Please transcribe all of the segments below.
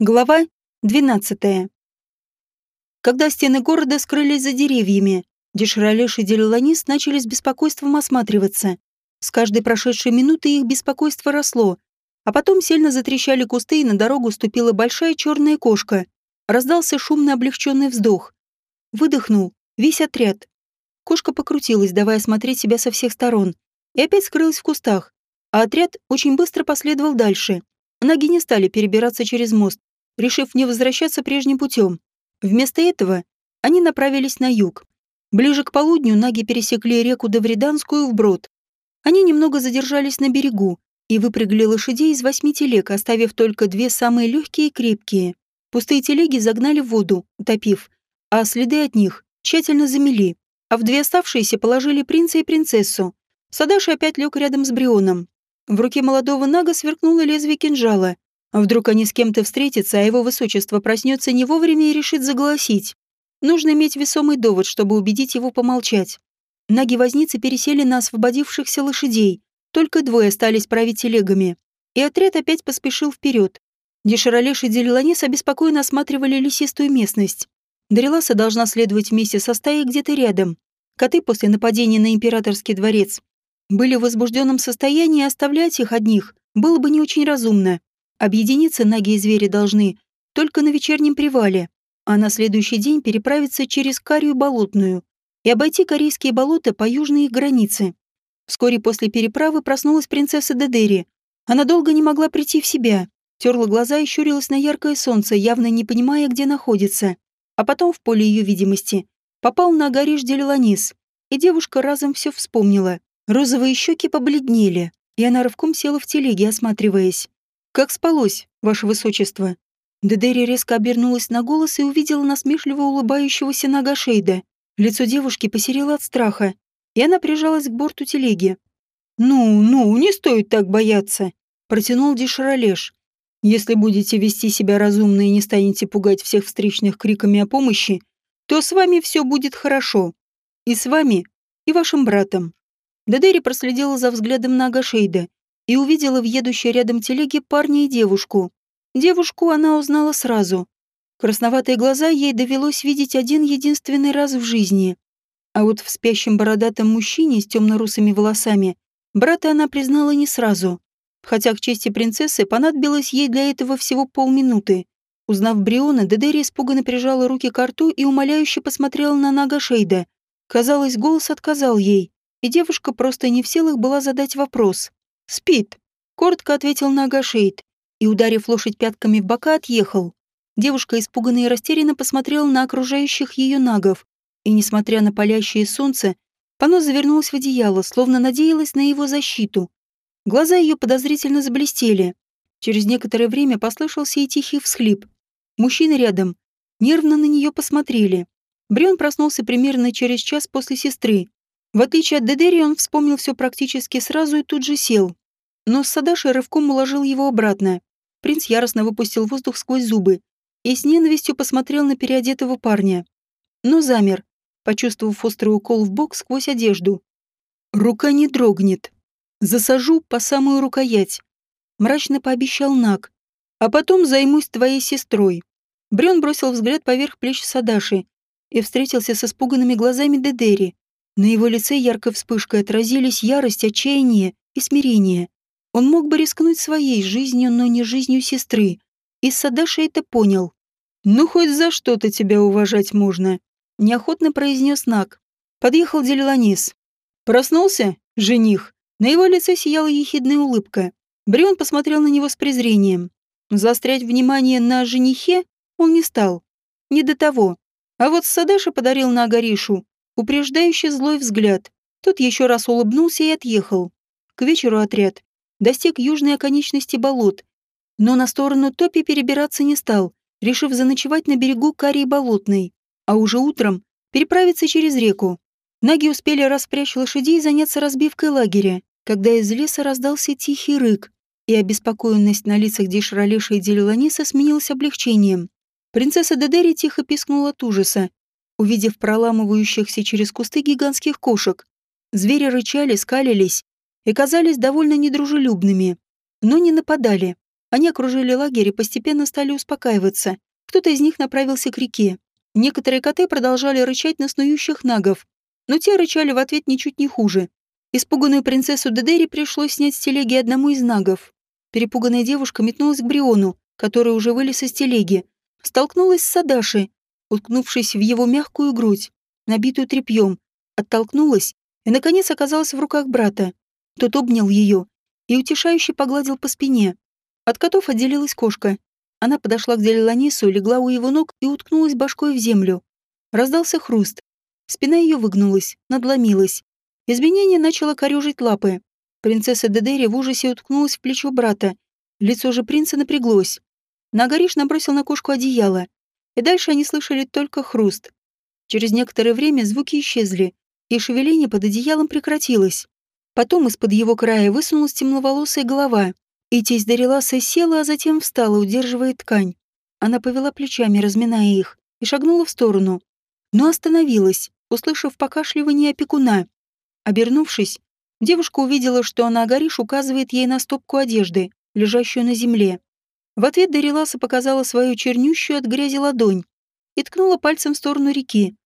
Глава 12. Когда стены города скрылись за деревьями, Деширалеш и Делеланис начали с беспокойством осматриваться. С каждой прошедшей минутой их беспокойство росло, а потом сильно затрещали кусты, и на дорогу ступила большая черная кошка. Раздался шумный облегченный вздох. Выдохнул весь отряд. Кошка покрутилась, давая смотреть себя со всех сторон, и опять скрылась в кустах, а отряд очень быстро последовал дальше. Ноги не стали перебираться через мост, решив не возвращаться прежним путем. Вместо этого они направились на юг. Ближе к полудню наги пересекли реку Давриданскую вброд. Они немного задержались на берегу и выпрягли лошадей из восьми телег, оставив только две самые легкие и крепкие. Пустые телеги загнали в воду, утопив, а следы от них тщательно замели, а в две оставшиеся положили принца и принцессу. Садаши опять лег рядом с Брионом. В руке молодого нага сверкнуло лезвие кинжала, а вдруг они с кем-то встретятся, а его высочество проснется не вовремя и решит заголосить. Нужно иметь весомый довод, чтобы убедить его помолчать. Наги-возницы пересели на освободившихся лошадей. Только двое остались править телегами. И отряд опять поспешил вперед. Деширалеш и Делиланис обеспокоенно осматривали лесистую местность. Дариласа должна следовать вместе со стаей где-то рядом. Коты после нападения на императорский дворец были в возбужденном состоянии, оставлять их одних было бы не очень разумно. Объединиться наги и звери должны только на вечернем привале, а на следующий день переправиться через Карию Болотную и обойти корейские болота по южной их границе. Вскоре после переправы проснулась принцесса Дедери. Она долго не могла прийти в себя, терла глаза и щурилась на яркое солнце, явно не понимая, где находится. А потом в поле ее видимости попал на Агариш Делеланис, и девушка разом все вспомнила. Розовые щеки побледнели, и она рывком села в телеге, осматриваясь. «Как спалось, ваше высочество?» Дедери резко обернулась на голос и увидела насмешливо улыбающегося Нагашейда. Лицо девушки посерело от страха, и она прижалась к борту телеги. «Ну, ну, не стоит так бояться», — протянул Дишаролеш. «Если будете вести себя разумно и не станете пугать всех встречных криками о помощи, то с вами все будет хорошо. И с вами, и вашим братом». Дедери проследила за взглядом Нагашейда и увидела в едущей рядом телеге парня и девушку. Девушку она узнала сразу. Красноватые глаза ей довелось видеть один единственный раз в жизни. А вот в спящем бородатом мужчине с темно-русыми волосами брата она признала не сразу. Хотя к чести принцессы понадобилось ей для этого всего полминуты. Узнав Бриона, Дедери испуганно прижала руки к рту и умоляюще посмотрела на Нага Шейда. Казалось, голос отказал ей, и девушка просто не в силах была задать вопрос. «Спит», — коротко ответил Нагашейд и, ударив лошадь пятками в бока, отъехал. Девушка испуганно и растерянно посмотрела на окружающих ее нагов, и, несмотря на палящее солнце, Пано завернулась в одеяло, словно надеялась на его защиту. Глаза ее подозрительно заблестели. Через некоторое время послышался и тихий всхлип. Мужчины рядом нервно на нее посмотрели. Брион проснулся примерно через час после сестры. В отличие от Дедери, он вспомнил все практически сразу и тут же сел. Но Садаши рывком уложил его обратно. Принц яростно выпустил воздух сквозь зубы и с ненавистью посмотрел на переодетого парня. Но замер, почувствовав острый укол в бок сквозь одежду. «Рука не дрогнет. Засажу по самую рукоять», — мрачно пообещал Нак. «А потом займусь твоей сестрой». Брён бросил взгляд поверх плеч Садаши и встретился с испуганными глазами Дедери. На его лице яркой вспышкой отразились ярость, отчаяние и смирение. Он мог бы рискнуть своей жизнью, но не жизнью сестры. И Садаши это понял. «Ну, хоть за что-то тебя уважать можно», — неохотно произнес Нак. Подъехал Делиланис. «Проснулся, жених?» На его лице сияла ехидная улыбка. Брион посмотрел на него с презрением. Заострять внимание на женихе он не стал. Не до того. А вот Садаша подарил на Агаришу упреждающий злой взгляд. Тот еще раз улыбнулся и отъехал. К вечеру отряд достиг южной оконечности болот, но на сторону топи перебираться не стал, решив заночевать на берегу Карии Болотной, а уже утром переправиться через реку. Наги успели распрячь лошадей и заняться разбивкой лагеря, когда из леса раздался тихий рык, и обеспокоенность на лицах Дишралеша и Делиланиса сменилась облегчением. Принцесса Дедери тихо пискнула от ужаса, увидев проламывающихся через кусты гигантских кошек. Звери рычали, скалились и казались довольно недружелюбными, но не нападали. Они окружили лагерь и постепенно стали успокаиваться. Кто-то из них направился к реке. Некоторые коты продолжали рычать на снующих нагов, но те рычали в ответ ничуть не хуже. Испуганную принцессу Дедери пришлось снять с телеги одному из нагов. Перепуганная девушка метнулась к Бриону, который уже вылез из телеги. Столкнулась с Садаши, уткнувшись в его мягкую грудь, набитую тряпьем, оттолкнулась и, наконец, оказалась в руках брата. Тот обнял ее и утешающе погладил по спине. От котов отделилась кошка. Она подошла к Делиланису, легла у его ног и уткнулась башкой в землю. Раздался хруст. Спина ее выгнулась, надломилась. Изменение начало корежить лапы. Принцесса Дедери в ужасе уткнулась в плечо брата. Лицо же принца напряглось. Нагариш набросил на кошку одеяло. И дальше они слышали только хруст. Через некоторое время звуки исчезли, и шевеление под одеялом прекратилось. Потом из-под его края высунулась темноволосая голова, и тесть Дариласа села, а затем встала, удерживая ткань. Она повела плечами, разминая их, и шагнула в сторону. Но остановилась, услышав покашливание опекуна. Обернувшись, девушка увидела, что она Агариш указывает ей на стопку одежды, лежащую на земле. В ответ Дариласа показала свою чернющую от грязи ладонь и ткнула пальцем в сторону реки.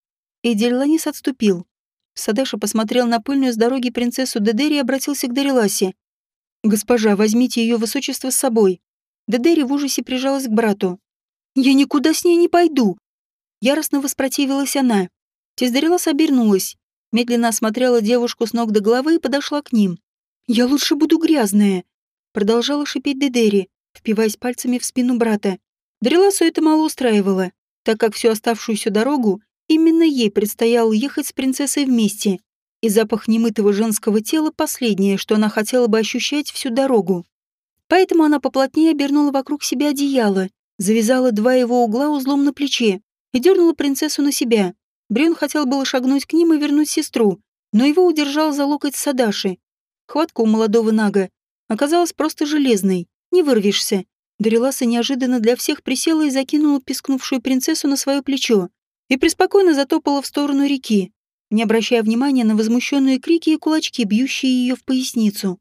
И Дельланис отступил. Садаша посмотрел на пыльную с дороги принцессу Дедери и обратился к Дариласе. «Госпожа, возьмите ее высочество с собой». Дедери в ужасе прижалась к брату. «Я никуда с ней не пойду!» Яростно воспротивилась она. Тездарилас обернулась, медленно осмотрела девушку с ног до головы и подошла к ним. «Я лучше буду грязная!» Продолжала шипеть Дедери, впиваясь пальцами в спину брата. Дреласу это мало устраивало, так как всю оставшуюся дорогу именно ей предстояло ехать с принцессой вместе, и запах немытого женского тела последнее, что она хотела бы ощущать всю дорогу. Поэтому она поплотнее обернула вокруг себя одеяло, завязала два его угла узлом на плече и дернула принцессу на себя. Брюн хотел было шагнуть к ним и вернуть сестру, но его удержал за локоть Садаши. Хватка у молодого Нага оказалась просто железной. Не вырвешься. Дариласа неожиданно для всех присела и закинула пискнувшую принцессу на свое плечо и преспокойно затопала в сторону реки, не обращая внимания на возмущенные крики и кулачки, бьющие ее в поясницу.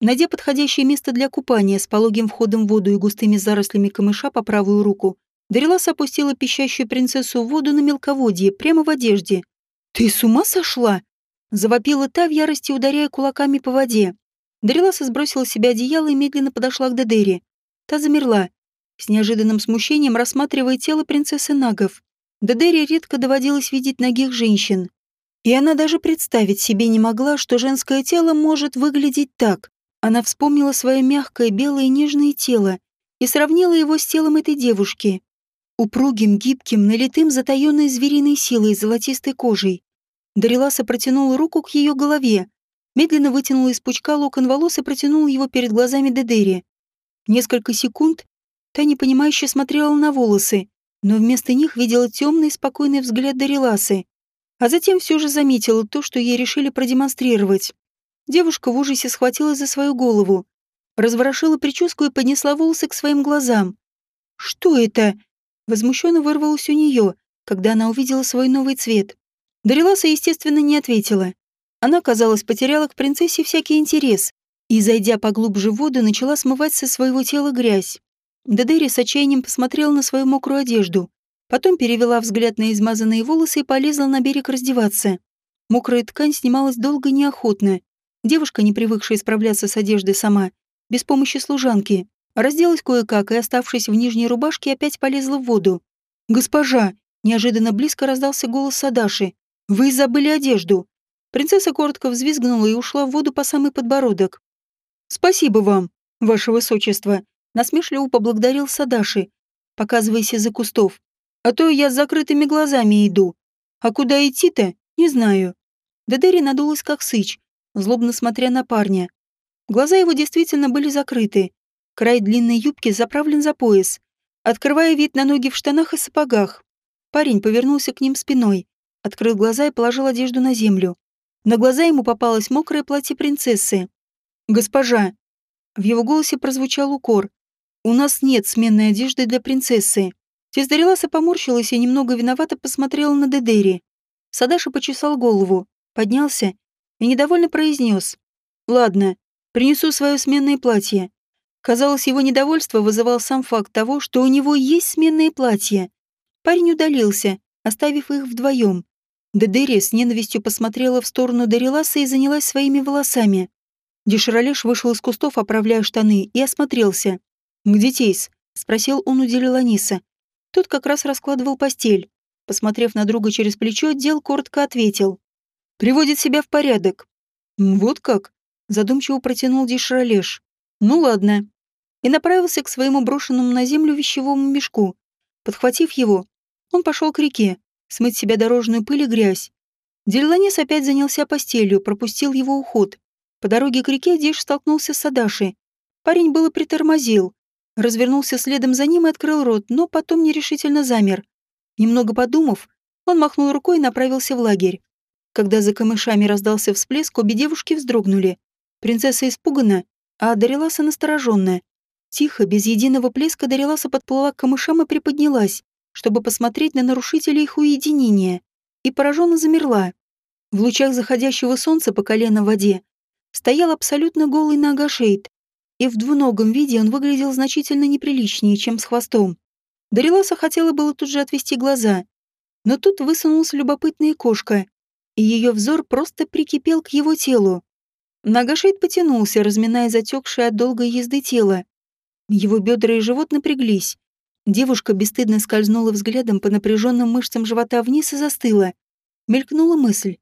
Найдя подходящее место для купания с пологим входом в воду и густыми зарослями камыша по правую руку, Дариласа опустила пищащую принцессу в воду на мелководье, прямо в одежде. «Ты с ума сошла?» Завопила та в ярости, ударяя кулаками по воде. Дариласа сбросила с себя одеяло и медленно подошла к Дедере. Та замерла, с неожиданным смущением рассматривая тело принцессы Нагов. Дедере редко доводилось видеть ногих женщин. И она даже представить себе не могла, что женское тело может выглядеть так. Она вспомнила свое мягкое, белое и нежное тело и сравнила его с телом этой девушки. Упругим, гибким, налитым затаённой звериной силой золотистой кожей. Дариласа протянула руку к ее голове, медленно вытянула из пучка локон волос и протянула его перед глазами Дедери. Несколько секунд та непонимающе смотрела на волосы, но вместо них видела темный спокойный взгляд Дариласы, а затем все же заметила то, что ей решили продемонстрировать. Девушка в ужасе схватила за свою голову, разворошила прическу и поднесла волосы к своим глазам. «Что это?» Возмущенно вырвалось у нее, когда она увидела свой новый цвет. Дариласа, естественно, не ответила. Она, казалось, потеряла к принцессе всякий интерес и, зайдя поглубже в воду, начала смывать со своего тела грязь. Дедери с отчаянием посмотрела на свою мокрую одежду, потом перевела взгляд на измазанные волосы и полезла на берег раздеваться. Мокрая ткань снималась долго и неохотно. Девушка, не привыкшая справляться с одеждой сама, без помощи служанки, разделась кое-как и, оставшись в нижней рубашке, опять полезла в воду. «Госпожа!» — неожиданно близко раздался голос Садаши. «Вы забыли одежду!» Принцесса коротко взвизгнула и ушла в воду по самый подбородок. «Спасибо вам, ваше высочество», — насмешливо поблагодарил Садаши, показываясь из-за кустов. «А то я с закрытыми глазами иду. А куда идти-то, не знаю». Дедери надулась как сыч, злобно смотря на парня. Глаза его действительно были закрыты. Край длинной юбки заправлен за пояс, открывая вид на ноги в штанах и сапогах. Парень повернулся к ним спиной, открыл глаза и положил одежду на землю. На глаза ему попалось мокрое платье принцессы. «Госпожа!» В его голосе прозвучал укор. «У нас нет сменной одежды для принцессы». Тездареласа поморщилась и немного виновато посмотрела на Дедери. Садаша почесал голову, поднялся и недовольно произнес. «Ладно, принесу свое сменное платье. Казалось, его недовольство вызывал сам факт того, что у него есть сменные платья. Парень удалился, оставив их вдвоем. Дедери с ненавистью посмотрела в сторону Дариласа и занялась своими волосами. Деширалеш вышел из кустов, оправляя штаны, и осмотрелся. «Где Тейс?» — спросил он у Делиланиса. Тот как раз раскладывал постель. Посмотрев на друга через плечо, Дел коротко ответил. «Приводит себя в порядок». «Вот как?» — задумчиво протянул Деширалеш. «Ну ладно». И направился к своему брошенному на землю вещевому мешку. Подхватив его, он пошел к реке, смыть себя дорожную пыль и грязь. Дельланес опять занялся постелью, пропустил его уход. По дороге к реке Диш столкнулся с Садашей. Парень было притормозил, развернулся следом за ним и открыл рот, но потом нерешительно замер. Немного подумав, он махнул рукой и направился в лагерь. Когда за камышами раздался всплеск, обе девушки вздрогнули. Принцесса испугана, а Дариласа настороженная. Тихо, без единого плеска Дариласа подплыла к камышам и приподнялась чтобы посмотреть на нарушителя их уединения, и пораженно замерла. В лучах заходящего солнца по колено в воде стоял абсолютно голый Нагашейд, и в двуногом виде он выглядел значительно неприличнее, чем с хвостом. Дариласа хотела было тут же отвести глаза, но тут высунулась любопытная кошка, и ее взор просто прикипел к его телу. Нагашейд потянулся, разминая затекшее от долгой езды тело. Его бедра и живот напряглись, Девушка бесстыдно скользнула взглядом по напряженным мышцам живота вниз и застыла. Мелькнула мысль.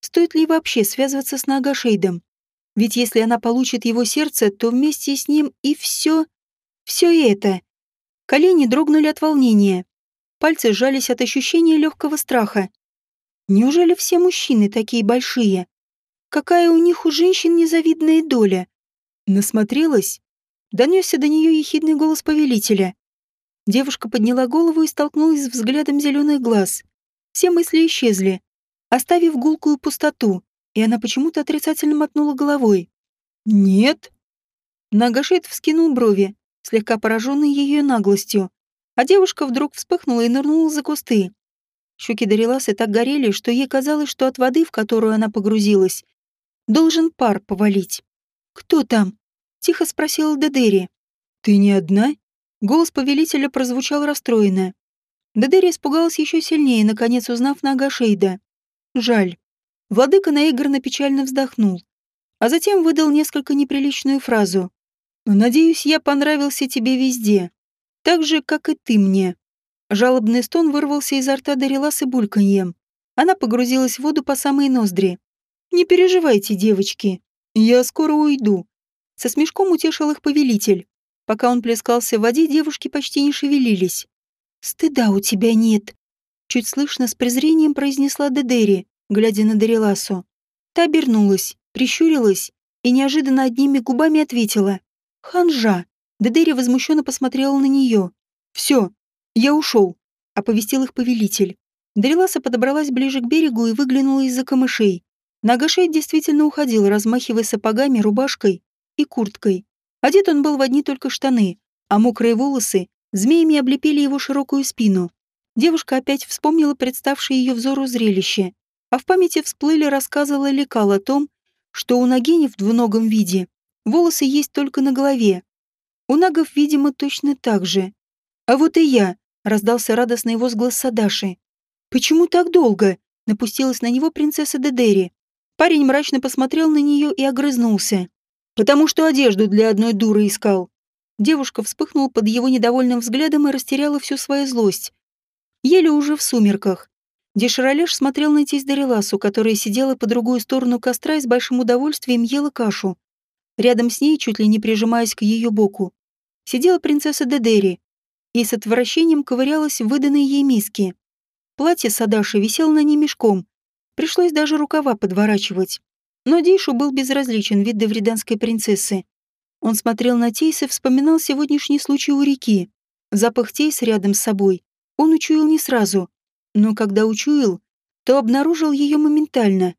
Стоит ли вообще связываться с Нагашейдом? Ведь если она получит его сердце, то вместе с ним и все... Все это. Колени дрогнули от волнения. Пальцы сжались от ощущения легкого страха. Неужели все мужчины такие большие? Какая у них у женщин незавидная доля? Насмотрелась? Донесся до нее ехидный голос повелителя. Девушка подняла голову и столкнулась с взглядом зеленых глаз. Все мысли исчезли, оставив гулкую пустоту, и она почему-то отрицательно мотнула головой. «Нет». Нагашит вскинул брови, слегка пораженный ее наглостью, а девушка вдруг вспыхнула и нырнула за кусты. Щеки Дариласы так горели, что ей казалось, что от воды, в которую она погрузилась, должен пар повалить. «Кто там?» — тихо спросила Дедери. «Ты не одна?» Голос повелителя прозвучал расстроенно. Дедери испугалась еще сильнее, наконец узнав нога Шейда. Жаль. Владыка наигранно печально вздохнул, а затем выдал несколько неприличную фразу. «Надеюсь, я понравился тебе везде, так же, как и ты мне». Жалобный стон вырвался изо рта Дариласы бульканьем. Она погрузилась в воду по самые ноздри. «Не переживайте, девочки, я скоро уйду». Со смешком утешил их повелитель. Пока он плескался в воде, девушки почти не шевелились. «Стыда у тебя нет», — чуть слышно с презрением произнесла Дедери, глядя на Дариласу. Та обернулась, прищурилась и неожиданно одними губами ответила. «Ханжа!» Дедери возмущенно посмотрела на нее. «Все, я ушел», — оповестил их повелитель. Дариласа подобралась ближе к берегу и выглянула из-за камышей. Нагашей действительно уходил, размахивая сапогами, рубашкой и курткой. Одет он был в одни только штаны, а мокрые волосы змеями облепили его широкую спину. Девушка опять вспомнила представшее ее взору зрелище, а в памяти всплыли рассказы Лаликал о том, что у Нагини в двуногом виде волосы есть только на голове. У нагов, видимо, точно так же. А вот и я, раздался радостный возглас Садаши. «Почему так долго?» — напустилась на него принцесса Дедери. Парень мрачно посмотрел на нее и огрызнулся. Потому что одежду для одной дуры искал. Девушка вспыхнула под его недовольным взглядом и растеряла всю свою злость. Еле уже в сумерках. Деширалеш смотрел на тесть Дариласу, которая сидела по другую сторону костра и с большим удовольствием ела кашу. Рядом с ней, чуть ли не прижимаясь к ее боку, сидела принцесса Дедери и с отвращением ковырялась в выданной ей миске. Платье Садаши висело на ней мешком. Пришлось даже рукава подворачивать. Но Дейшу был безразличен вид девриданской принцессы. Он смотрел на Тейс и вспоминал сегодняшний случай у реки. Запах Тейс рядом с собой он учуял не сразу, но когда учуял, то обнаружил ее моментально.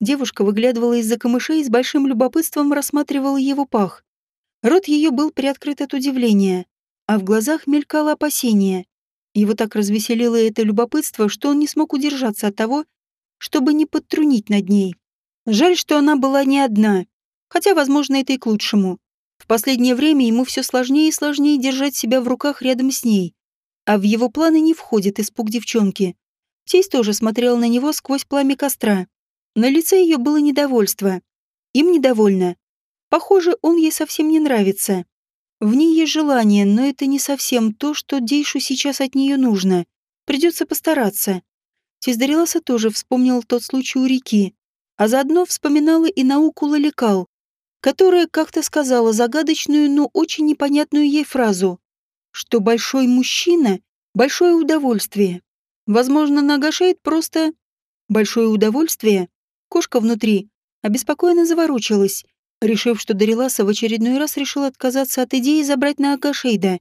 Девушка выглядывала из-за камышей и с большим любопытством рассматривала его пах. Рот ее был приоткрыт от удивления, а в глазах мелькало опасение. Его так развеселило это любопытство, что он не смог удержаться от того, чтобы не подтрунить над ней. Жаль, что она была не одна, хотя, возможно, это и к лучшему. В последнее время ему все сложнее и сложнее держать себя в руках рядом с ней. А в его планы не входит испуг девчонки. Тесть тоже смотрел на него сквозь пламя костра. На лице ее было недовольство. Им недовольно. Похоже, он ей совсем не нравится. В ней есть желание, но это не совсем то, что Дейшу сейчас от нее нужно. Придется постараться. Тиздариласа тоже вспомнил тот случай у реки, а заодно вспоминала и науку Лаликал, которая как-то сказала загадочную, но очень непонятную ей фразу, что большой мужчина — большое удовольствие. Возможно, Нагашейд просто большое удовольствие. Кошка внутри обеспокоенно заворочилась, решив, что Дариласа в очередной раз решила отказаться от идеи забрать на Агашейда.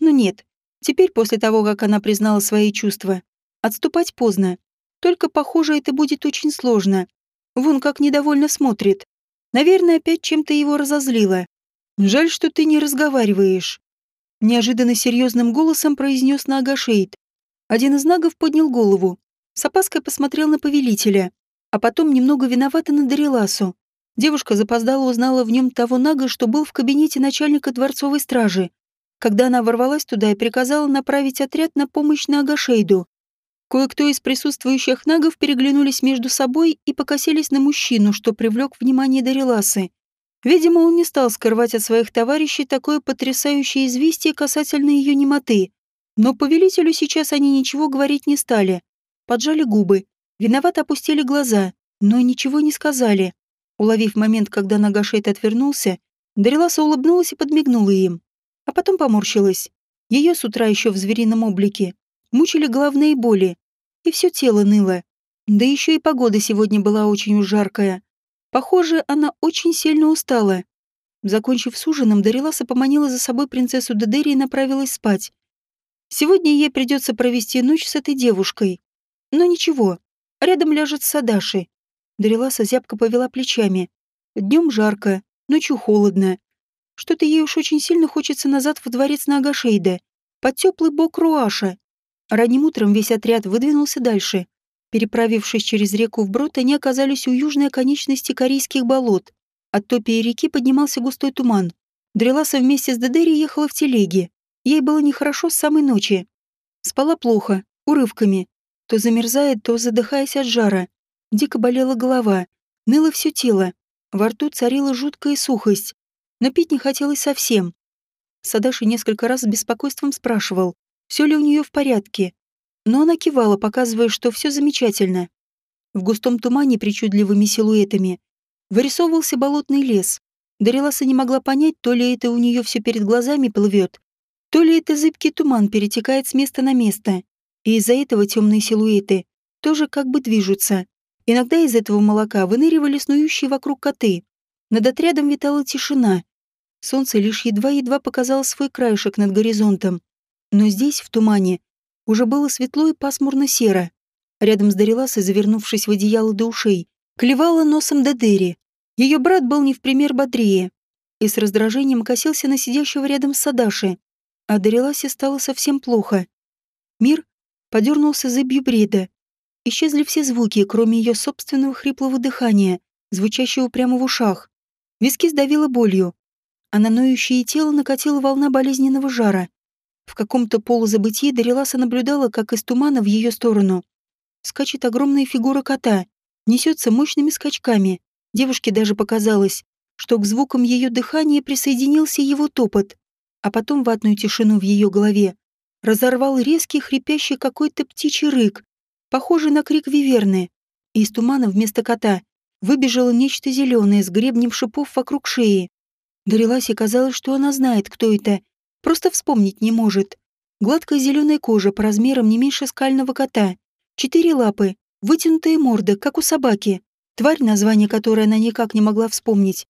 Но нет, теперь после того, как она признала свои чувства, отступать поздно. Только, похоже, это будет очень сложно. Вон как недовольно смотрит. Наверное, опять чем-то его разозлило. Жаль, что ты не разговариваешь. Неожиданно серьезным голосом произнес Нагашейд. Один из нагов поднял голову. С опаской посмотрел на повелителя, а потом немного виновато на Дариласу. Девушка запоздала узнала в нем того нага, что был в кабинете начальника дворцовой стражи, когда она ворвалась туда и приказала направить отряд на помощь Нагашейду. Кое-кто из присутствующих нагов переглянулись между собой и покосились на мужчину, что привлек внимание Дариласы. Видимо, он не стал скрывать от своих товарищей такое потрясающее известие касательно ее немоты. Но повелителю сейчас они ничего говорить не стали. Поджали губы, виновато опустили глаза, но ничего не сказали. Уловив момент, когда Нагашейт отвернулся, Дариласа улыбнулась и подмигнула им. А потом поморщилась. Ее с утра еще в зверином облике мучили головные боли, и все тело ныло. Да еще и погода сегодня была очень уж жаркая. Похоже, она очень сильно устала. Закончив с ужином, Дариласа поманила за собой принцессу Дедери и направилась спать. Сегодня ей придется провести ночь с этой девушкой. Но ничего, рядом ляжет Садаши. Дариласа зябко повела плечами. Днем жарко, ночью холодно. Что-то ей уж очень сильно хочется назад в дворец Нагашейда, под теплый бок Руаша. Ранним утром весь отряд выдвинулся дальше. Переправившись через реку вброд, они оказались у южной оконечности Корейских болот. От топи реки поднимался густой туман. Дреласа вместе с Дедери ехала в телеге. Ей было нехорошо с самой ночи. Спала плохо, урывками. То замерзает, то задыхаясь от жара. Дико болела голова. Ныло все тело. Во рту царила жуткая сухость. Но пить не хотелось совсем. Садаши несколько раз с беспокойством спрашивал, все ли у нее в порядке. Но она кивала, показывая, что все замечательно. В густом тумане причудливыми силуэтами вырисовывался болотный лес. Дариласа не могла понять, то ли это у нее все перед глазами плывет, то ли это зыбкий туман перетекает с места на место. И из-за этого темные силуэты тоже как бы движутся. Иногда из этого молока выныривали снующие вокруг коты. Над отрядом витала тишина. Солнце лишь едва-едва показало свой краешек над горизонтом. Но здесь, в тумане, уже было светло и пасмурно-серо. Рядом с Дариласой, завернувшись в одеяло до ушей, клевала носом Дедери. Ее брат был не в пример бодрее и с раздражением косился на сидящего рядом с Садаши. А Дариласе стало совсем плохо. Мир подернулся зыбью бреда. Исчезли все звуки, кроме ее собственного хриплого дыхания, звучащего прямо в ушах. Виски сдавило болью, а на ноющее тело накатила волна болезненного жара. В каком-то полузабытии Дариласа наблюдала, как из тумана в ее сторону скачет огромная фигура кота, несется мощными скачками. Девушке даже показалось, что к звукам ее дыхания присоединился его топот, а потом ватную тишину в ее голове разорвал резкий хрипящий какой-то птичий рык, похожий на крик виверны. И из тумана вместо кота выбежало нечто зеленое с гребнем шипов вокруг шеи. Дариласе казалось, что она знает, кто это, Просто вспомнить не может. Гладкая зеленая кожа по размерам не меньше скального кота. Четыре лапы, вытянутая морда, как у собаки. Тварь, название которой она никак не могла вспомнить.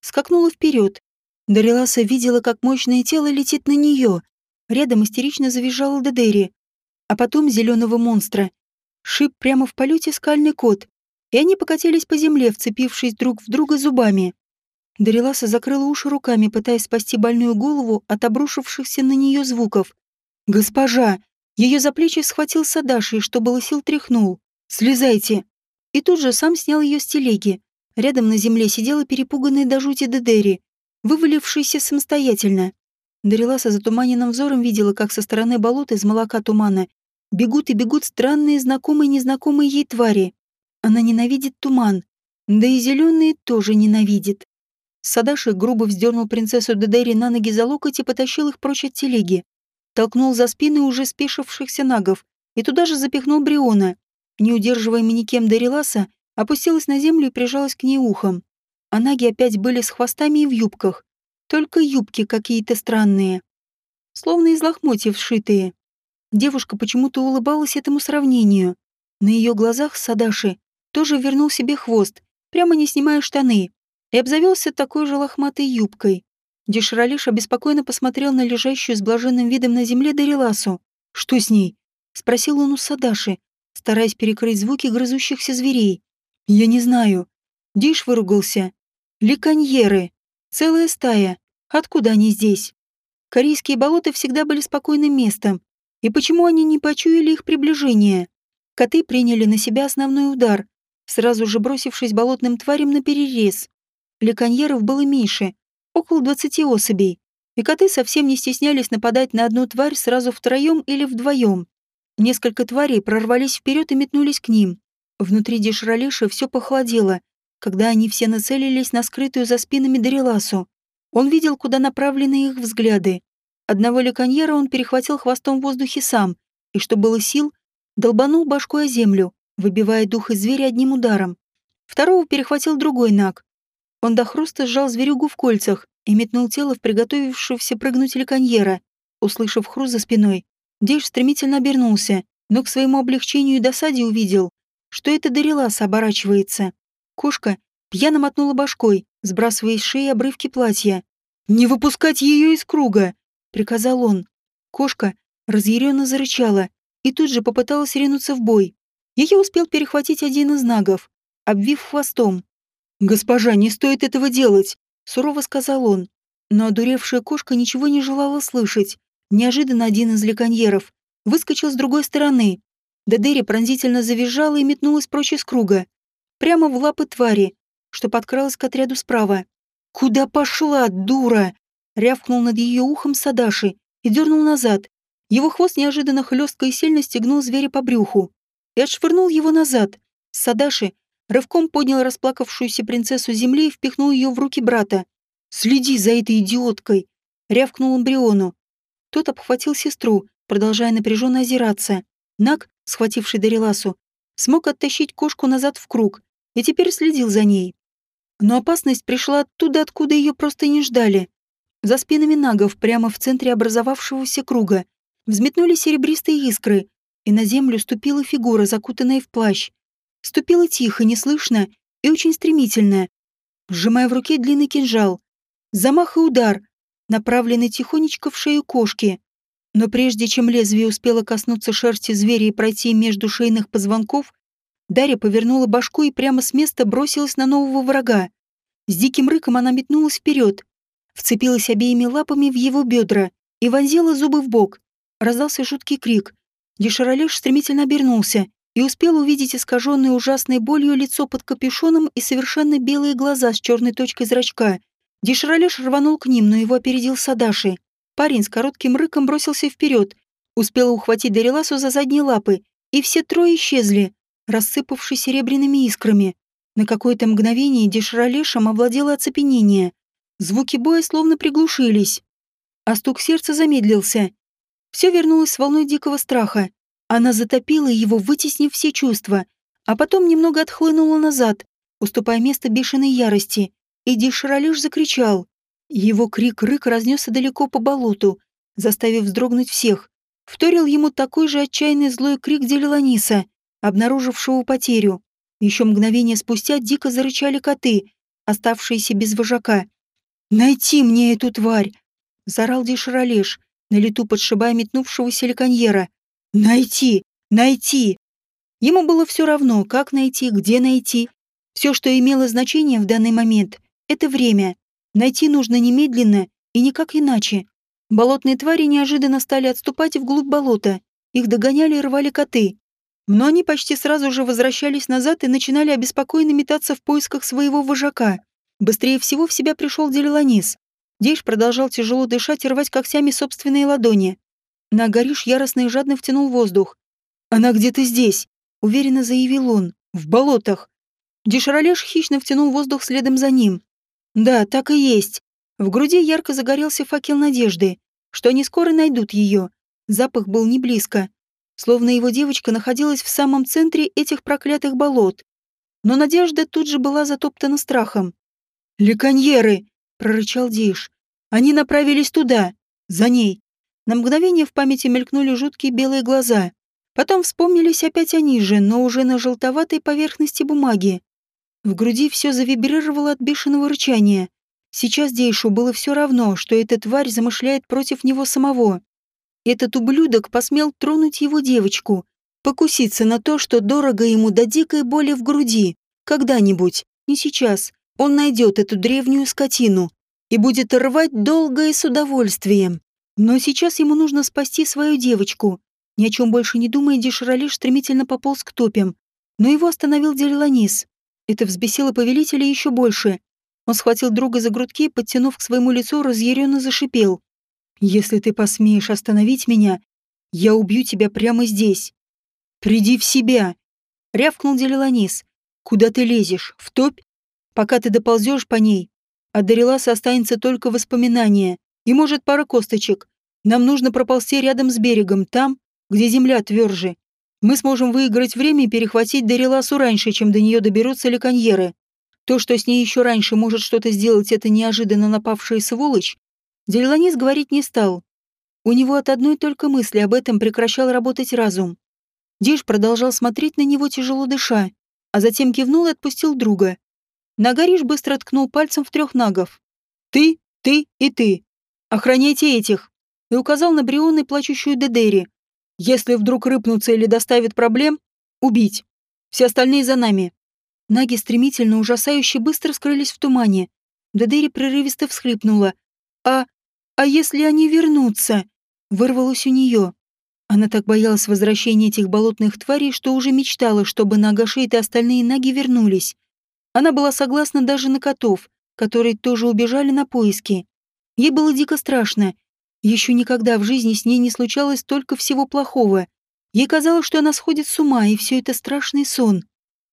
Скакнула вперед. Дариласа видела, как мощное тело летит на нее. Рядом истерично завизжала Дедери. А потом зеленого монстра. Шип прямо в полете скальный кот. И они покатились по земле, вцепившись друг в друга зубами. Дариласа закрыла уши руками, пытаясь спасти больную голову от обрушившихся на нее звуков. «Госпожа!» Ее за плечи схватил Садаши что было сил, тряхнул. «Слезайте!» И тут же сам снял ее с телеги. Рядом на земле сидела перепуганная до жути Дедери. вывалившийся самостоятельно. Дариласа затуманенным взором видела, как со стороны болота из молока тумана бегут и бегут странные знакомые незнакомые ей твари. Она ненавидит туман, да и зеленые тоже ненавидит. Садаши грубо вздернул принцессу Дедери на ноги за локоть и потащил их прочь от телеги. Толкнул за спины уже спешившихся нагов и туда же запихнул Бриона. Не удерживая никем Дариласа, опустилась на землю и прижалась к ней ухом. А наги опять были с хвостами и в юбках. Только юбки какие-то странные. Словно из лохмотьев сшитые. Девушка почему-то улыбалась этому сравнению. На ее глазах Садаши тоже вернул себе хвост, прямо не снимая штаны, и обзавелся такой же лохматой юбкой. Деширалиш обеспокоенно посмотрел на лежащую с блаженным видом на земле Дариласу. «Что с ней?» — спросил он у Садаши, стараясь перекрыть звуки грызущихся зверей. «Я не знаю». Диш выругался. «Ликаньеры. Целая стая. Откуда они здесь?» Корейские болота всегда были спокойным местом. И почему они не почуяли их приближение? Коты приняли на себя основной удар, сразу же бросившись болотным тварям на перерез. Леканьеров было меньше, около двадцати особей, и коты совсем не стеснялись нападать на одну тварь сразу втроем или вдвоем. Несколько тварей прорвались вперед и метнулись к ним. Внутри Дешралиша все похолодело, когда они все нацелились на скрытую за спинами Дариласу. Он видел, куда направлены их взгляды. Одного леканьера он перехватил хвостом в воздухе сам, и, что было сил, долбанул башкой о землю, выбивая дух из зверя одним ударом. Второго перехватил другой наг. Он до хруста сжал зверюгу в кольцах и метнул тело в приготовившегося прыгнуть леканьера. Услышав хруст за спиной, Дейш стремительно обернулся, но к своему облегчению и досаде увидел, что это Дарилас оборачивается. Кошка пьяно мотнула башкой, сбрасывая из шеи обрывки платья. «Не выпускать ее из круга!» — приказал он. Кошка разъяренно зарычала и тут же попыталась ринуться в бой. Ее успел перехватить один из нагов, обвив хвостом. «Госпожа, не стоит этого делать!» — сурово сказал он. Но одуревшая кошка ничего не желала слышать. Неожиданно один из леканьеров выскочил с другой стороны. Дедери пронзительно завизжала и метнулась прочь из круга. Прямо в лапы твари, что подкралась к отряду справа. «Куда пошла, дура?» Рявкнул над ее ухом Садаши и дернул назад. Его хвост неожиданно хлестко и сильно стегнул зверя по брюху и отшвырнул его назад. Садаши рывком поднял расплакавшуюся принцессу земли и впихнул ее в руки брата. «Следи за этой идиоткой!» — рявкнул он Бриону. Тот обхватил сестру, продолжая напряженно озираться. Нак, схвативший Дариласу, смог оттащить кошку назад в круг и теперь следил за ней. Но опасность пришла оттуда, откуда ее просто не ждали. За спинами нагов, прямо в центре образовавшегося круга, взметнули серебристые искры, и на землю ступила фигура, закутанная в плащ. Ступила тихо, неслышно и очень стремительно, сжимая в руке длинный кинжал. Замах и удар, направленный тихонечко в шею кошки. Но прежде чем лезвие успело коснуться шерсти зверя и пройти между шейных позвонков, Дарья повернула башку и прямо с места бросилась на нового врага. С диким рыком она метнулась вперед, вцепилась обеими лапами в его бедра и вонзила зубы в бок. Раздался жуткий крик. Деширалеш стремительно обернулся и успел увидеть искаженное ужасной болью лицо под капюшоном и совершенно белые глаза с черной точкой зрачка. Деширалеш рванул к ним, но его опередил Садаши. Парень с коротким рыком бросился вперед, успел ухватить Дариласу за задние лапы, и все трое исчезли, рассыпавшись серебряными искрами. На какое-то мгновение Деширалешем овладело оцепенение. Звуки боя словно приглушились. А стук сердца замедлился. Все вернулось с волной дикого страха. Она затопила его, вытеснив все чувства, а потом немного отхлынула назад, уступая место бешеной ярости, и Дишралиш закричал. Его крик-рык разнесся далеко по болоту, заставив вздрогнуть всех. Вторил ему такой же отчаянный злой крик Делиланиса, обнаружившего потерю. Еще мгновение спустя дико зарычали коты, оставшиеся без вожака. «Найти мне эту тварь!» — зарал Дишралеш, на лету подшибая метнувшегося леканьера. «Найти! Найти!» Ему было все равно, как найти, где найти. Все, что имело значение в данный момент, это время. Найти нужно немедленно и никак иначе. Болотные твари неожиданно стали отступать вглубь болота. Их догоняли и рвали коты. Но они почти сразу же возвращались назад и начинали обеспокоенно метаться в поисках своего вожака. Быстрее всего в себя пришел Делиланис. Дейш продолжал тяжело дышать и рвать когтями собственные ладони. Нагариш яростно и жадно втянул воздух. «Она где-то здесь», — уверенно заявил он. «В болотах». Деширалеш хищно втянул воздух следом за ним. «Да, так и есть». В груди ярко загорелся факел надежды, что они скоро найдут ее. Запах был не близко. Словно его девочка находилась в самом центре этих проклятых болот. Но надежда тут же была затоптана страхом. «Леканьеры!» — прорычал Диш. «Они направились туда, за ней». На мгновение в памяти мелькнули жуткие белые глаза. Потом вспомнились опять они же, но уже на желтоватой поверхности бумаги. В груди все завибрировало от бешеного рычания. Сейчас Дейшу было все равно, что эта тварь замышляет против него самого. Этот ублюдок посмел тронуть его девочку, покуситься на то, что дорого ему до дикой боли в груди. Когда-нибудь, не сейчас, он найдет эту древнюю скотину и будет рвать долго и с удовольствием. Но сейчас ему нужно спасти свою девочку. Ни о чем больше не думая, Деширалиш стремительно пополз к топям. Но его остановил Дерланис. Это взбесило повелителя еще больше. Он схватил друга за грудки, подтянув к своему лицу, разъяренно зашипел. «Если ты посмеешь остановить меня, я убью тебя прямо здесь. Приди в себя!» Рявкнул Делиланис. «Куда ты лезешь? В топь? Пока ты доползешь по ней, от Дариласа останется только воспоминание и, может, пара косточек. Нам нужно проползти рядом с берегом, там, где земля тверже. Мы сможем выиграть время и перехватить Дариласу раньше, чем до нее доберутся леканьеры. То, что с ней еще раньше может что-то сделать эта неожиданно напавшая сволочь, Делиланис говорить не стал. У него от одной только мысли об этом прекращал работать разум. Диш продолжал смотреть на него, тяжело дыша, а затем кивнул и отпустил друга. Нагариш быстро ткнул пальцем в трех нагов. «Ты, ты и ты. Охраняйте этих!» и указал на Брион и плачущую Дедери. «Если вдруг рыпнутся или доставят проблем, убить. Все остальные за нами». Наги стремительно, ужасающе быстро скрылись в тумане. Дедери прерывисто всхлипнула. «А... а если они вернутся?» Вырвалось у нее. Она так боялась возвращения этих болотных тварей, что уже мечтала, чтобы Нагашейт и остальные наги вернулись. Она была согласна даже на котов, которые тоже убежали на поиски. Ей было дико страшно. Еще никогда в жизни с ней не случалось столько всего плохого. Ей казалось, что она сходит с ума, и все это страшный сон.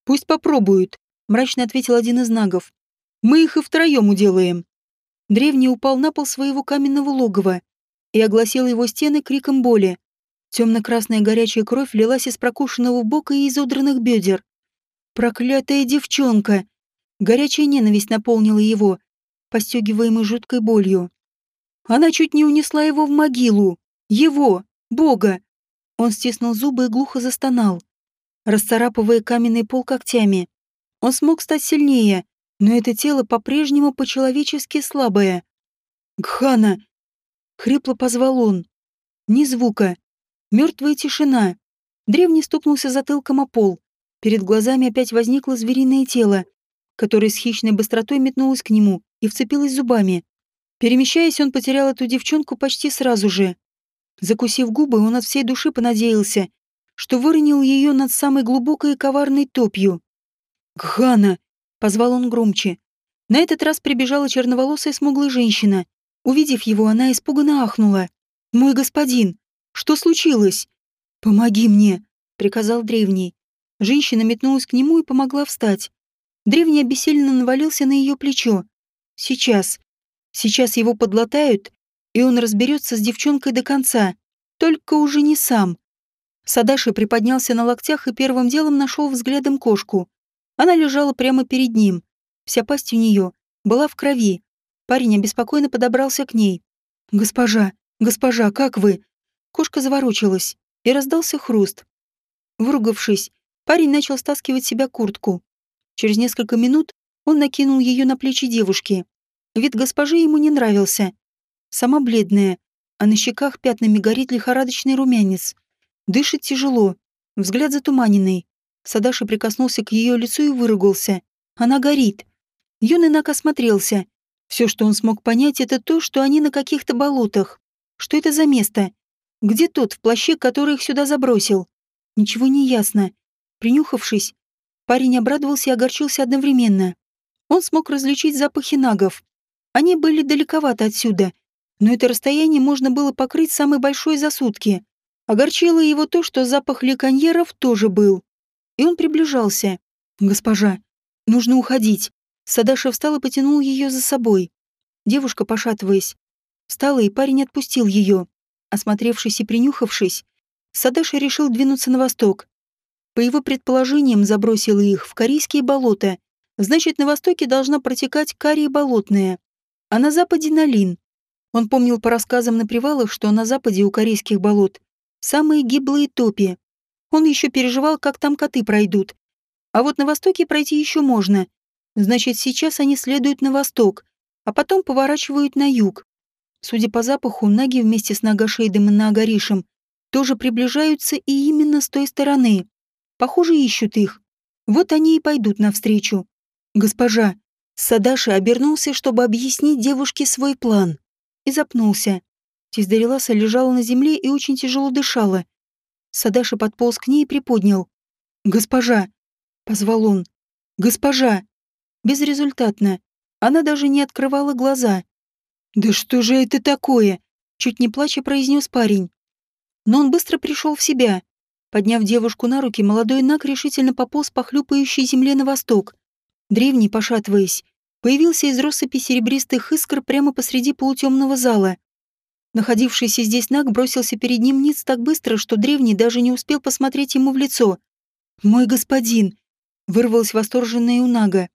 «Пусть попробуют», — мрачно ответил один из нагов. «Мы их и втроем уделаем». Древний упал на пол своего каменного логова и огласил его стены криком боли. Темно-красная горячая кровь лилась из прокушенного бока и изодранных бедер. Проклятая девчонка! Горячая ненависть наполнила его, постегиваемый жуткой болью. Она чуть не унесла его в могилу. Его, Бога. Он стиснул зубы и глухо застонал, расцарапывая каменный пол когтями. Он смог стать сильнее, но это тело по-прежнему по-человечески слабое. «Гхана!» — хрипло позвал он. Ни звука. Мертвая тишина. Древний стукнулся затылком о пол. Перед глазами опять возникло звериное тело, которое с хищной быстротой метнулось к нему и вцепилось зубами. Перемещаясь, он потерял эту девчонку почти сразу же. Закусив губы, он от всей души понадеялся, что выронил ее над самой глубокой и коварной топью. «Гхана!» — позвал он громче. На этот раз прибежала черноволосая смуглая женщина. Увидев его, она испуганно ахнула. «Мой господин! Что случилось?» «Помоги мне!» — приказал древний. Женщина метнулась к нему и помогла встать. Древний обессиленно навалился на ее плечо. Сейчас. Сейчас его подлатают, и он разберется с девчонкой до конца. Только уже не сам. Садаши приподнялся на локтях и первым делом нашел взглядом кошку. Она лежала прямо перед ним. Вся пасть у нее была в крови. Парень обеспокоенно подобрался к ней. «Госпожа, госпожа, как вы?» Кошка заворочилась, и раздался хруст. Выругавшись, Парень начал стаскивать себя куртку. Через несколько минут он накинул ее на плечи девушки. Вид госпожи ему не нравился. Сама бледная, а на щеках пятнами горит лихорадочный румянец. Дышит тяжело, взгляд затуманенный. Садаши прикоснулся к ее лицу и выругался. Она горит. Юный Нак осмотрелся. Все, что он смог понять, это то, что они на каких-то болотах. Что это за место? Где тот в плаще, который их сюда забросил? Ничего не ясно. Принюхавшись, парень обрадовался и огорчился одновременно. Он смог различить запахи нагов. Они были далековато отсюда, но это расстояние можно было покрыть самой большой за сутки. Огорчило его то, что запах леканьеров тоже был. И он приближался. «Госпожа, нужно уходить». Садаша встал и потянул ее за собой. Девушка, пошатываясь, встала, и парень отпустил ее. Осмотревшись и принюхавшись, Садаша решил двинуться на восток. По его предположениям, забросила их в корейские болота. Значит, на востоке должна протекать Кария болотная, а на западе — Налин. Он помнил по рассказам на привалах, что на западе у корейских болот самые гиблые топи. Он еще переживал, как там коты пройдут. А вот на востоке пройти еще можно. Значит, сейчас они следуют на восток, а потом поворачивают на юг. Судя по запаху, наги вместе с Нагашейдом и Нагаришем тоже приближаются и именно с той стороны. Похоже, ищут их. Вот они и пойдут навстречу. Госпожа, Садаши обернулся, чтобы объяснить девушке свой план. И запнулся. Тиздареласа лежала на земле и очень тяжело дышала. Садаши подполз к ней и приподнял. «Госпожа!» — позвал он. «Госпожа!» Безрезультатно. Она даже не открывала глаза. «Да что же это такое?» — чуть не плача произнес парень. Но он быстро пришел в себя. Подняв девушку на руки, молодой Нак решительно пополз по хлюпающей земле на восток. Древний, пошатываясь, появился из россыпи серебристых искр прямо посреди полутемного зала. Находившийся здесь Наг бросился перед ним ниц так быстро, что древний даже не успел посмотреть ему в лицо. «Мой господин!» — вырвалось восторженное у Нага.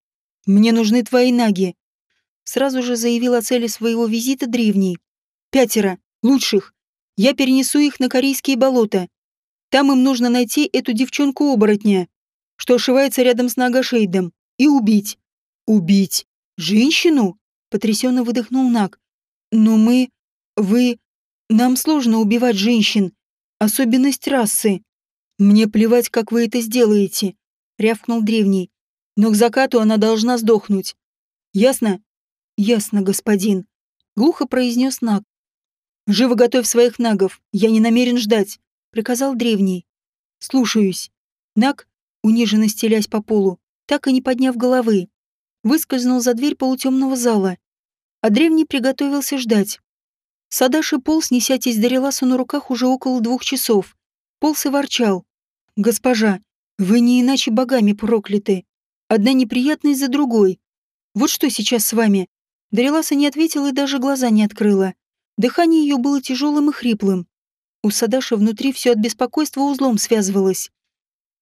«Мне нужны твои наги!» Сразу же заявил о цели своего визита древний. «Пятеро! Лучших! Я перенесу их на корейские болота. Там им нужно найти эту девчонку-оборотня, что ошивается рядом с Нагашейдом, и убить. Убить? Женщину? Потрясенно выдохнул Наг. Но мы... Вы... Нам сложно убивать женщин. Особенность расы. Мне плевать, как вы это сделаете, рявкнул древний. Но к закату она должна сдохнуть. Ясно? Ясно, господин. Глухо произнес Наг. Живо готовь своих нагов. Я не намерен ждать, приказал древний. Слушаюсь. Наг, униженно стелясь по полу, так и не подняв головы, выскользнул за дверь полутемного зала, а древний приготовился ждать. Садаши полз, неся тесть Дариласу на руках уже около двух часов. Полз и ворчал. «Госпожа, вы не иначе богами прокляты. Одна неприятность за другой. Вот что сейчас с вами?» Дариласа не ответила и даже глаза не открыла. Дыхание ее было тяжелым и хриплым. У Садаши внутри все от беспокойства узлом связывалось.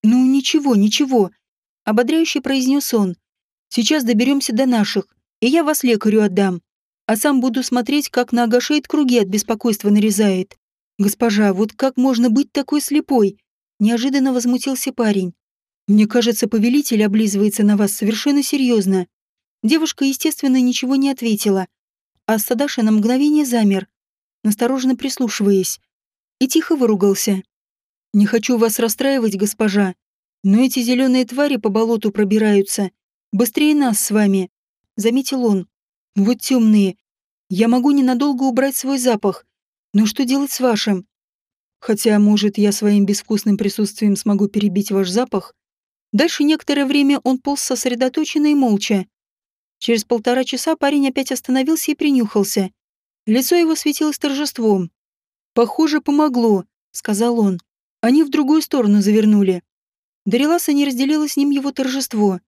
«Ну, ничего, ничего», Ободряюще произнес он. «Сейчас доберемся до наших, и я вас лекарю отдам. А сам буду смотреть, как на Агашейд круги от беспокойства нарезает. Госпожа, вот как можно быть такой слепой?» Неожиданно возмутился парень. «Мне кажется, повелитель облизывается на вас совершенно серьезно». Девушка, естественно, ничего не ответила, а Садаши на мгновение замер, настороженно прислушиваясь, и тихо выругался. «Не хочу вас расстраивать, госпожа, но эти зеленые твари по болоту пробираются. Быстрее нас с вами. Заметил он. Вот темные. Я могу ненадолго убрать свой запах. Но что делать с вашим? Хотя, может, я своим безвкусным присутствием смогу перебить ваш запах. Дальше некоторое время он полз сосредоточенно и молча. Через полтора часа парень опять остановился и принюхался. Лицо его светилось торжеством. «Похоже, помогло», — сказал он. Они в другую сторону завернули. Дариласа не разделила с ним его торжество.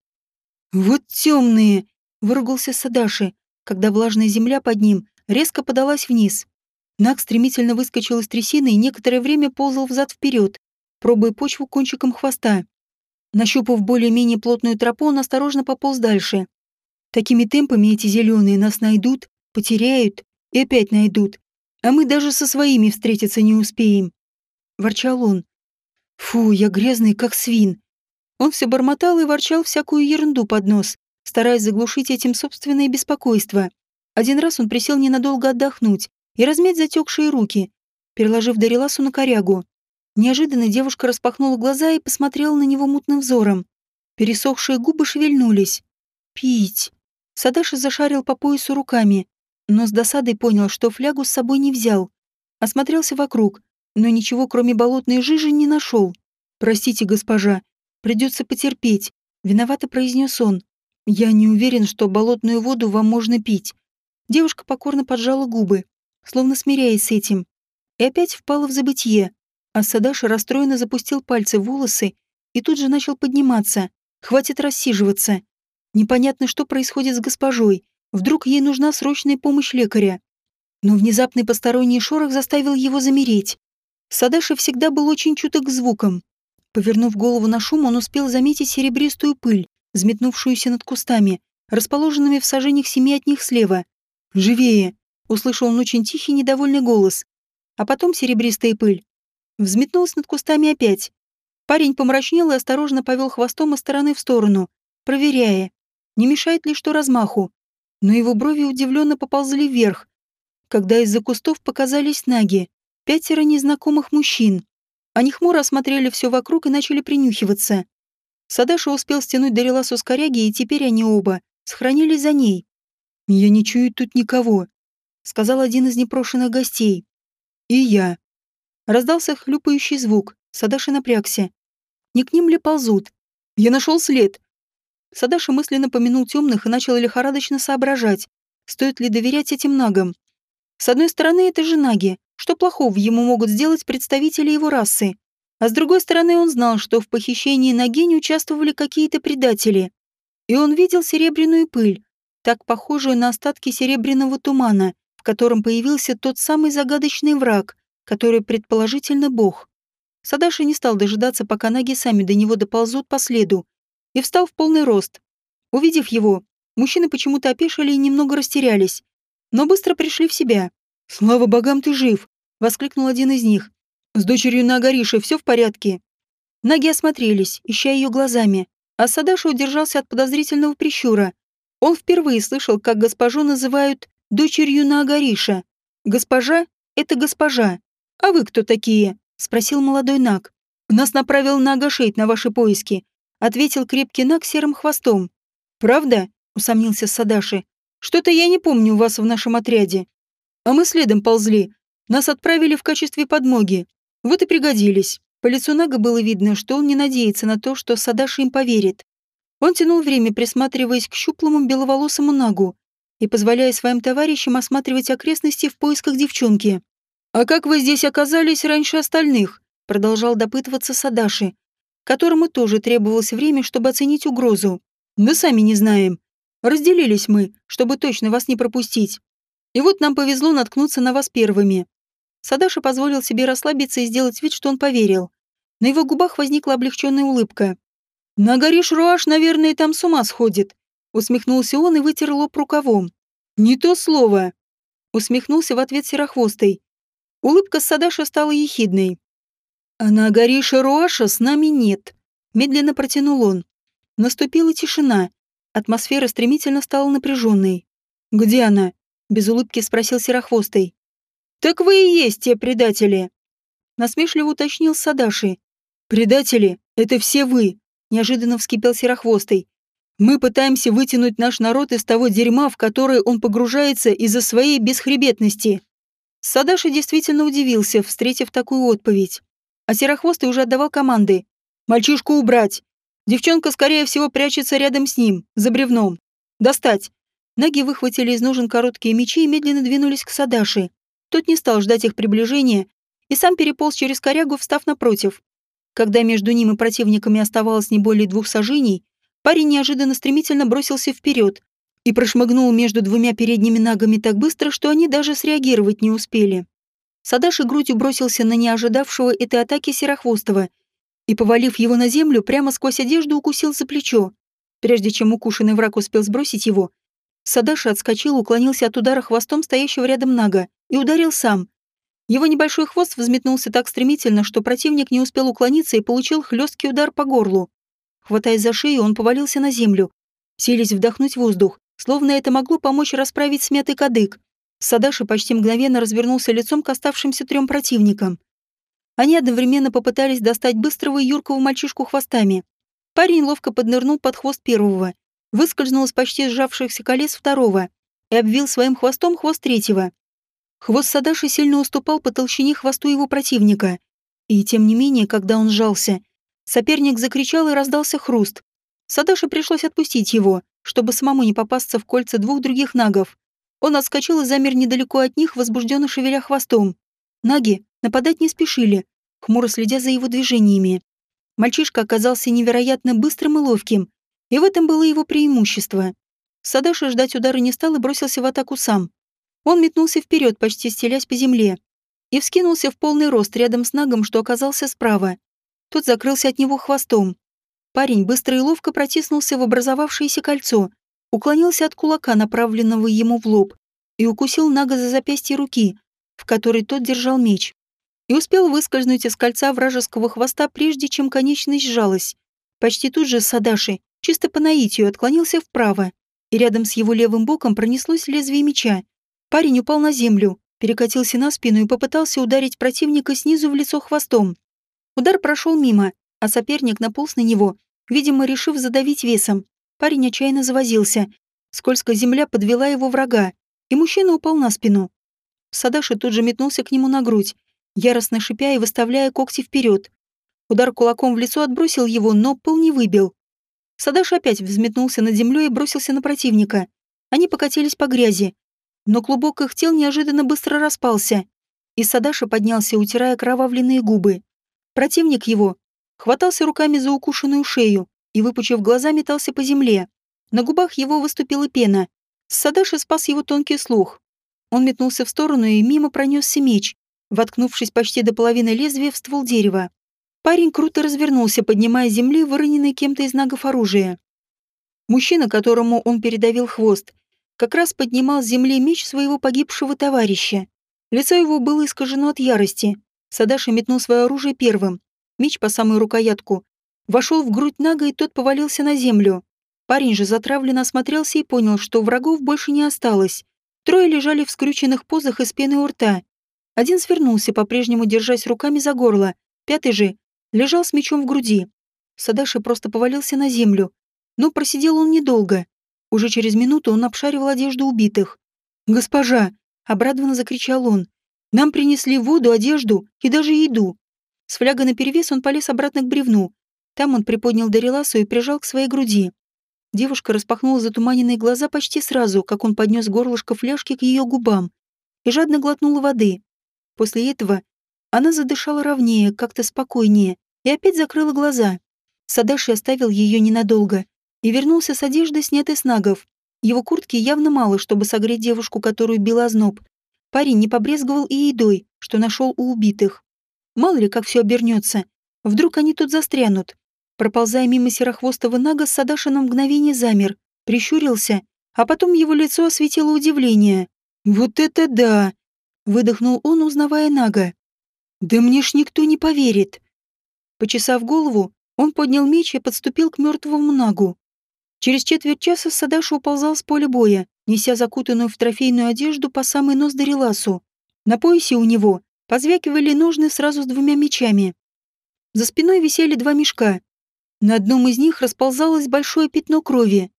«Вот темные!» — выругался Садаши, когда влажная земля под ним резко подалась вниз. Наг стремительно выскочил из трясины и некоторое время ползал взад-вперед, пробуя почву кончиком хвоста. Нащупав более-менее плотную тропу, он осторожно пополз дальше. Такими темпами эти зеленые нас найдут, потеряют и опять найдут, а мы даже со своими встретиться не успеем. Ворчал он, Фу, я грязный, как свин. Он все бормотал и ворчал всякую ерунду под нос, стараясь заглушить этим собственное беспокойство. Один раз он присел ненадолго отдохнуть и размять затекшие руки, переложив Дариласу на корягу. Неожиданно девушка распахнула глаза и посмотрела на него мутным взором. Пересохшие губы шевельнулись. «Пить!» Садаши зашарил по поясу руками, но с досадой понял, что флягу с собой не взял. Осмотрелся вокруг, но ничего, кроме болотной жижи, не нашел. «Простите, госпожа, придется потерпеть», — виновато произнес он. «Я не уверен, что болотную воду вам можно пить. Девушка покорно поджала губы, словно смиряясь с этим, и опять впала в забытье, а Садаши расстроенно запустил пальцы в волосы и тут же начал подниматься. Хватит рассиживаться. Непонятно, что происходит с госпожой. Вдруг ей нужна срочная помощь лекаря. Но внезапный посторонний шорох заставил его замереть. Садаши всегда был очень чуток к звукам. Повернув голову на шум, он успел заметить серебристую пыль, взметнувшуюся над кустами, расположенными в сажениях семи от них слева. «Живее!» — услышал он очень тихий недовольный голос. А потом серебристая пыль. Взметнулась над кустами опять. Парень помрачнел и осторожно повел хвостом из стороны в сторону, проверяя, не мешает ли что размаху. Но его брови удивленно поползли вверх, когда из-за кустов показались наги, пятеро незнакомых мужчин. Они хмуро осмотрели все вокруг и начали принюхиваться. Садаша успел стянуть Дариласу с коряги, и теперь они оба сохранились за ней. «Я не чую тут никого», — сказал один из непрошенных гостей. «И я». Раздался хлюпающий звук. Садаша напрягся. Не к ним ли ползут? Я нашел след. Садаша мысленно помянул темных и начал лихорадочно соображать, стоит ли доверять этим нагам. С одной стороны, это же наги. Что плохого ему могут сделать представители его расы? А с другой стороны, он знал, что в похищении Нагини участвовали какие-то предатели. И он видел серебряную пыль, так похожую на остатки серебряного тумана, в котором появился тот самый загадочный враг, который предположительно бог. Садаши не стал дожидаться, пока ноги сами до него доползут по следу, и встал в полный рост. Увидев его, мужчины почему-то опешили и немного растерялись, но быстро пришли в себя. «Слава богам, ты жив!» — воскликнул один из них. «С дочерью Нагариши все в порядке?» Наги осмотрелись, ища ее глазами, а Садаша удержался от подозрительного прищура. Он впервые слышал, как госпожу называют «дочерью Наагариша». «Госпожа — это госпожа. А вы кто такие?» — спросил молодой Наг. «Нас направил Нага Шейт на ваши поиски», — ответил крепкий Наг серым хвостом. «Правда?» — усомнился Садаши. «Что-то я не помню вас в нашем отряде. А мы следом ползли. Нас отправили в качестве подмоги. Вот и пригодились. По лицу Нага было видно, что он не надеется на то, что Садаши им поверит. Он тянул время, присматриваясь к щуплому беловолосому Нагу и позволяя своим товарищам осматривать окрестности в поисках девчонки. «А как вы здесь оказались раньше остальных?» продолжал допытываться Садаши, которому тоже требовалось время, чтобы оценить угрозу. «Мы сами не знаем. Разделились мы, чтобы точно вас не пропустить. И вот нам повезло наткнуться на вас первыми. Садаша позволил себе расслабиться и сделать вид, что он поверил. На его губах возникла облегченная улыбка. «На горе Шруаш, наверное, там с ума сходит», — усмехнулся он и вытер лоб рукавом. «Не то слово», — усмехнулся в ответ Серохвостый. Улыбка Садаша стала ехидной. «А на горе Шаруаша с нами нет», — медленно протянул он. Наступила тишина. Атмосфера стремительно стала напряженной. «Где она?» Без улыбки спросил Серохвостый. «Так вы и есть те предатели!» Насмешливо уточнил Садаши. «Предатели — это все вы!» Неожиданно вскипел Серохвостый. «Мы пытаемся вытянуть наш народ из того дерьма, в которое он погружается из-за своей бесхребетности». Садаши действительно удивился, встретив такую отповедь. А Серохвостый уже отдавал команды. «Мальчишку убрать! Девчонка, скорее всего, прячется рядом с ним, за бревном. Достать! Наги выхватили из ножен короткие мечи и медленно двинулись к Садаши. Тот не стал ждать их приближения и сам переполз через корягу, встав напротив. Когда между ним и противниками оставалось не более двух сажений, парень неожиданно стремительно бросился вперед и прошмыгнул между двумя передними нагами так быстро, что они даже среагировать не успели. Садаши грудью бросился на неожидавшего этой атаки Серохвостого и, повалив его на землю, прямо сквозь одежду укусил за плечо. Прежде чем укушенный враг успел сбросить его, Садаши отскочил, уклонился от удара хвостом стоящего рядом Нага и ударил сам. Его небольшой хвост взметнулся так стремительно, что противник не успел уклониться и получил хлесткий удар по горлу. Хватаясь за шею, он повалился на землю, селись вдохнуть воздух, словно это могло помочь расправить смятый кадык. Садаши почти мгновенно развернулся лицом к оставшимся трем противникам. Они одновременно попытались достать быстрого и юркого мальчишку хвостами. Парень ловко поднырнул под хвост первого выскользнул из почти сжавшихся колец второго и обвил своим хвостом хвост третьего. Хвост Садаши сильно уступал по толщине хвосту его противника. И тем не менее, когда он сжался, соперник закричал и раздался хруст. Садаши пришлось отпустить его, чтобы самому не попасться в кольца двух других нагов. Он отскочил и замер недалеко от них, возбужденно шевеля хвостом. Наги нападать не спешили, хмуро следя за его движениями. Мальчишка оказался невероятно быстрым и ловким, и в этом было его преимущество. Садаши ждать удара не стал и бросился в атаку сам. Он метнулся вперед, почти стелясь по земле, и вскинулся в полный рост рядом с нагом, что оказался справа. Тот закрылся от него хвостом. Парень быстро и ловко протиснулся в образовавшееся кольцо, уклонился от кулака, направленного ему в лоб, и укусил Нага за запястье руки, в которой тот держал меч. И успел выскользнуть из кольца вражеского хвоста, прежде чем конечность сжалась. Почти тут же Садаши, чисто по наитию, отклонился вправо, и рядом с его левым боком пронеслось лезвие меча. Парень упал на землю, перекатился на спину и попытался ударить противника снизу в лицо хвостом. Удар прошел мимо, а соперник наполз на него, видимо, решив задавить весом. Парень отчаянно завозился. Скользкая земля подвела его врага, и мужчина упал на спину. Садаши тут же метнулся к нему на грудь, яростно шипя и выставляя когти вперед. Удар кулаком в лицо отбросил его, но пыл не выбил. Садаш опять взметнулся над землей и бросился на противника. Они покатились по грязи. Но клубок их тел неожиданно быстро распался. И Садаша поднялся, утирая кровавленные губы. Противник его хватался руками за укушенную шею и, выпучив глаза, метался по земле. На губах его выступила пена. Садаши спас его тонкий слух. Он метнулся в сторону и мимо пронесся меч, воткнувшись почти до половины лезвия в ствол дерева. Парень круто развернулся, поднимая земли выроненное кем-то из нагов оружие. Мужчина, которому он передавил хвост, как раз поднимал с земли меч своего погибшего товарища. Лицо его было искажено от ярости. Садаши метнул свое оружие первым. Меч по самую рукоятку. Вошел в грудь Нага, и тот повалился на землю. Парень же затравленно осмотрелся и понял, что врагов больше не осталось. Трое лежали в скрюченных позах из пены у рта. Один свернулся, по-прежнему держась руками за горло. Пятый же лежал с мечом в груди. Садаши просто повалился на землю. Но просидел он недолго. Уже через минуту он обшаривал одежду убитых. «Госпожа!» — обрадованно закричал он. «Нам принесли воду, одежду и даже еду». С флягой наперевес он полез обратно к бревну. Там он приподнял Дариласу и прижал к своей груди. Девушка распахнула затуманенные глаза почти сразу, как он поднес горлышко фляжки к ее губам и жадно глотнула воды. После этого она задышала ровнее, как-то спокойнее, и опять закрыла глаза. Садаши оставил ее ненадолго и вернулся с одеждой, снятой с нагов. Его куртки явно мало, чтобы согреть девушку, которую бил озноб. Парень не побрезговал и едой, что нашел у убитых. Мало ли, как все обернется. Вдруг они тут застрянут. Проползая мимо серохвостого нага, Садаша на мгновение замер, прищурился, а потом его лицо осветило удивление. «Вот это да!» — выдохнул он, узнавая нага. «Да мне ж никто не поверит!» Почесав голову, он поднял меч и подступил к мертвому нагу. Через четверть часа Садаша уползал с поля боя, неся закутанную в трофейную одежду по самый нос Дариласу. На поясе у него позвякивали ножны сразу с двумя мечами. За спиной висели два мешка. На одном из них расползалось большое пятно крови.